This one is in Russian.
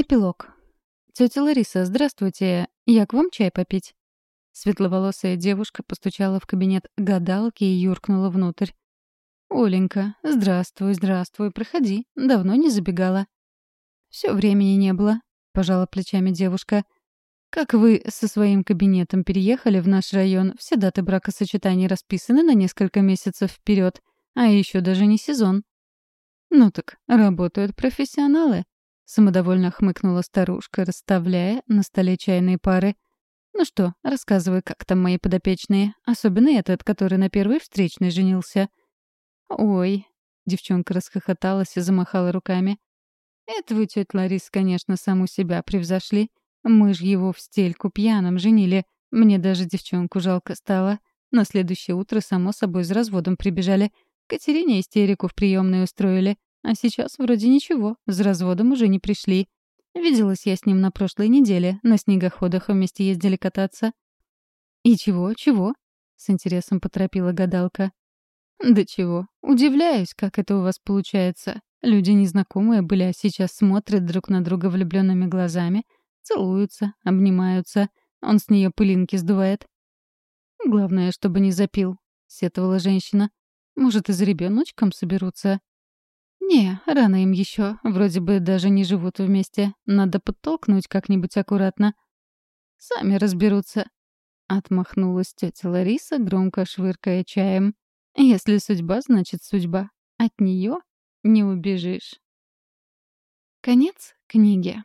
Эпилог. «Тётя Лариса, здравствуйте. Я к вам чай попить?» Светловолосая девушка постучала в кабинет гадалки и юркнула внутрь. «Оленька, здравствуй, здравствуй, проходи. Давно не забегала». «Всё времени не было», — пожала плечами девушка. «Как вы со своим кабинетом переехали в наш район, все даты бракосочетаний расписаны на несколько месяцев вперед, а ещё даже не сезон». «Ну так, работают профессионалы», Самодовольно хмыкнула старушка, расставляя на столе чайные пары. «Ну что, рассказывай, как там мои подопечные, особенно этот, который на первой встречной женился». «Ой», — девчонка расхохоталась и замахала руками. «Это вы, тетя Ларис, конечно, саму себя превзошли. Мы ж его в стельку пьяным женили. Мне даже девчонку жалко стало. На следующее утро, само собой, с разводом прибежали. Катерине истерику в приемной устроили. А сейчас вроде ничего, с разводом уже не пришли. Виделась я с ним на прошлой неделе, на снегоходах вместе ездили кататься. «И чего, чего?» — с интересом поторопила гадалка. «Да чего, удивляюсь, как это у вас получается. Люди незнакомые были, а сейчас смотрят друг на друга влюбленными глазами, целуются, обнимаются. Он с нее пылинки сдувает». «Главное, чтобы не запил», — сетовала женщина. «Может, и за ребеночком соберутся?» «Не, рано им еще. Вроде бы даже не живут вместе. Надо подтолкнуть как-нибудь аккуратно». «Сами разберутся», — отмахнулась тетя Лариса, громко швыркая чаем. «Если судьба, значит судьба. От нее не убежишь». Конец книги.